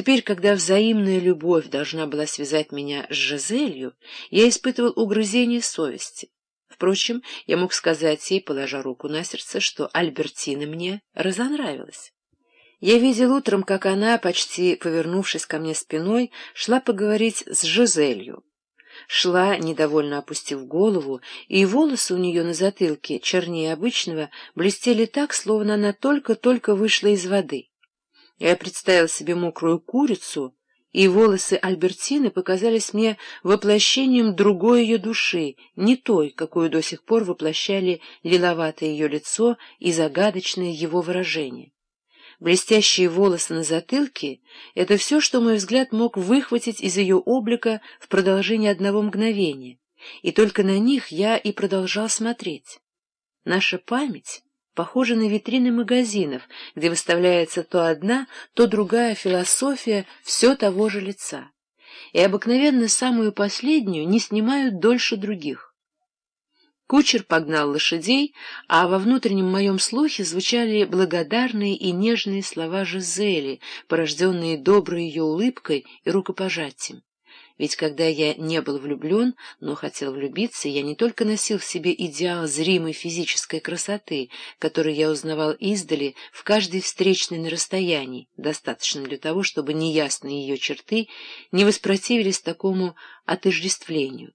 Теперь, когда взаимная любовь должна была связать меня с Жизелью, я испытывал угрызение совести. Впрочем, я мог сказать ей, положа руку на сердце, что Альбертина мне разонравилась. Я видел утром, как она, почти повернувшись ко мне спиной, шла поговорить с Жизелью. Шла, недовольно опустив голову, и волосы у нее на затылке, чернее обычного, блестели так, словно она только-только вышла из воды. Я представил себе мокрую курицу, и волосы Альбертины показались мне воплощением другой ее души, не той, какую до сих пор воплощали лиловатое ее лицо и загадочное его выражение. Блестящие волосы на затылке — это все, что мой взгляд мог выхватить из ее облика в продолжении одного мгновения, и только на них я и продолжал смотреть. Наша память похожа на витрины магазинов, где выставляется то одна, то другая философия все того же лица. И обыкновенно самую последнюю не снимают дольше других. Кучер погнал лошадей, а во внутреннем моем слухе звучали благодарные и нежные слова Жизели, порожденные доброй ее улыбкой и рукопожатием. Ведь когда я не был влюблен, но хотел влюбиться, я не только носил в себе идеал зримой физической красоты, который я узнавал издали в каждой встречной на расстоянии, достаточно для того, чтобы неясные ее черты не воспротивились такому отождествлению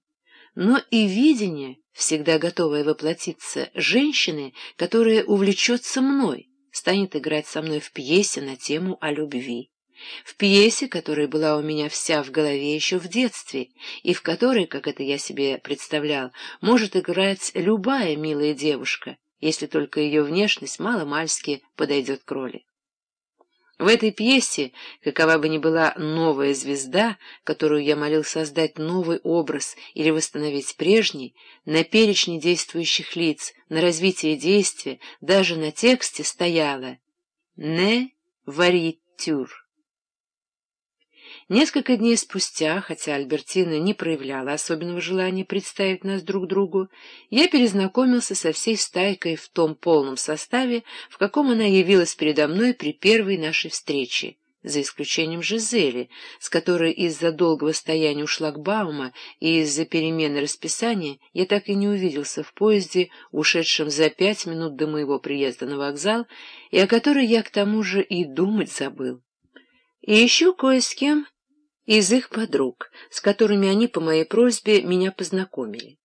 но и видение, всегда готовое воплотиться, женщины, которая увлечется мной, станет играть со мной в пьесе на тему о любви. В пьесе, которая была у меня вся в голове еще в детстве, и в которой, как это я себе представлял, может играть любая милая девушка, если только ее внешность мало-мальски подойдет к роли. В этой пьесе, какова бы ни была новая звезда, которую я молил создать новый образ или восстановить прежний, на перечне действующих лиц, на развитие действия, даже на тексте стояло «Не варитюр». Несколько дней спустя, хотя Альбертина не проявляла особенного желания представить нас друг другу, я перезнакомился со всей стайкой в том полном составе, в каком она явилась передо мной при первой нашей встрече, за исключением Жизели, с которой из-за долгого стояния у шлагбаума и из-за перемены расписания я так и не увиделся в поезде, ушедшем за пять минут до моего приезда на вокзал, и о которой я к тому же и думать забыл. И еще кое с кем из их подруг, с которыми они по моей просьбе меня познакомили.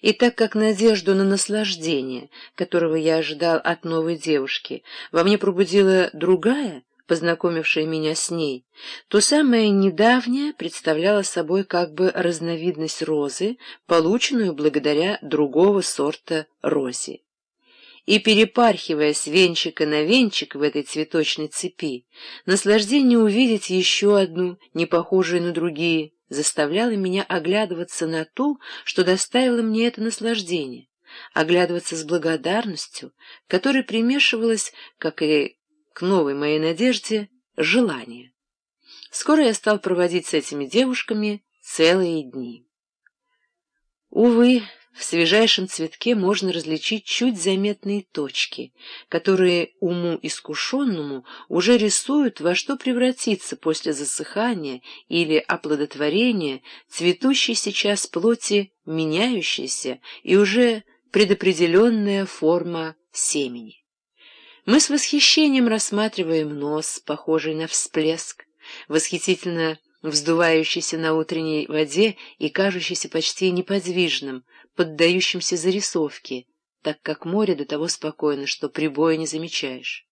И так как надежду на наслаждение, которого я ожидал от новой девушки, во мне пробудила другая, познакомившая меня с ней, то самое недавнее представляло собой как бы разновидность розы, полученную благодаря другого сорта розе и, перепархивая с венчика на венчик в этой цветочной цепи, наслаждение увидеть еще одну, не похожую на другие, заставляло меня оглядываться на то, что доставило мне это наслаждение, оглядываться с благодарностью, которой примешивалось, как и к новой моей надежде, желание. Скоро я стал проводить с этими девушками целые дни. Увы, в свежайшем цветке можно различить чуть заметные точки, которые уму искушенному уже рисуют, во что превратится после засыхания или оплодотворения цветущей сейчас плоти меняющаяся и уже предопределенная форма семени. Мы с восхищением рассматриваем нос, похожий на всплеск, восхитительно вздувающийся на утренней воде и кажущийся почти неподвижным, поддающимся зарисовке, так как море до того спокойно, что прибоя не замечаешь.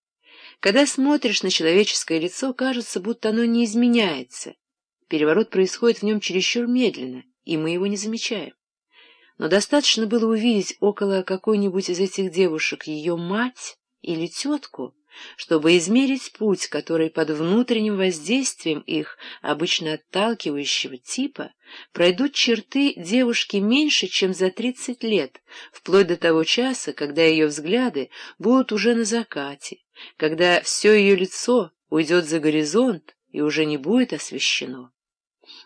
Когда смотришь на человеческое лицо, кажется, будто оно не изменяется. Переворот происходит в нем чересчур медленно, и мы его не замечаем. Но достаточно было увидеть около какой-нибудь из этих девушек ее мать или тетку, чтобы измерить путь, который под внутренним воздействием их, обычно отталкивающего типа, пройдут черты девушки меньше, чем за тридцать лет, вплоть до того часа, когда ее взгляды будут уже на закате, когда все ее лицо уйдет за горизонт и уже не будет освещено.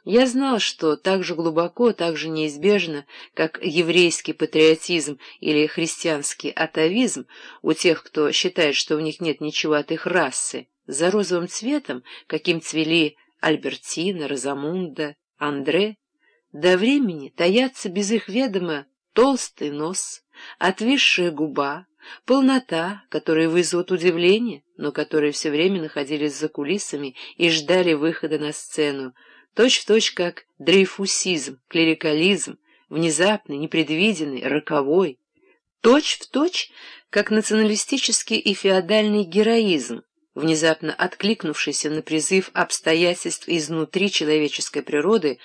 Я знал, что так же глубоко, так же неизбежно, как еврейский патриотизм или христианский атовизм у тех, кто считает, что у них нет ничего от их расы, за розовым цветом, каким цвели Альбертина, Розамунда, Андре, до времени таятся без их ведома толстый нос, отвисшая губа, полнота, которые вызовут удивление, но которые все время находились за кулисами и ждали выхода на сцену, точь-в-точь точь как дрейфусизм, клерикализм, внезапный, непредвиденный, роковой, точь-в-точь точь как националистический и феодальный героизм, внезапно откликнувшийся на призыв обстоятельств изнутри человеческой природы,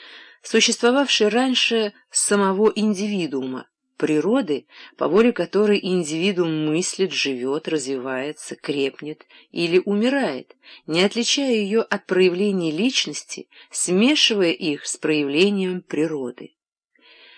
существовавшей раньше самого индивидуума, природы, по воле которой индивидуум мыслит, живет, развивается, крепнет или умирает, не отличая ее от проявлений личности, смешивая их с проявлением природы.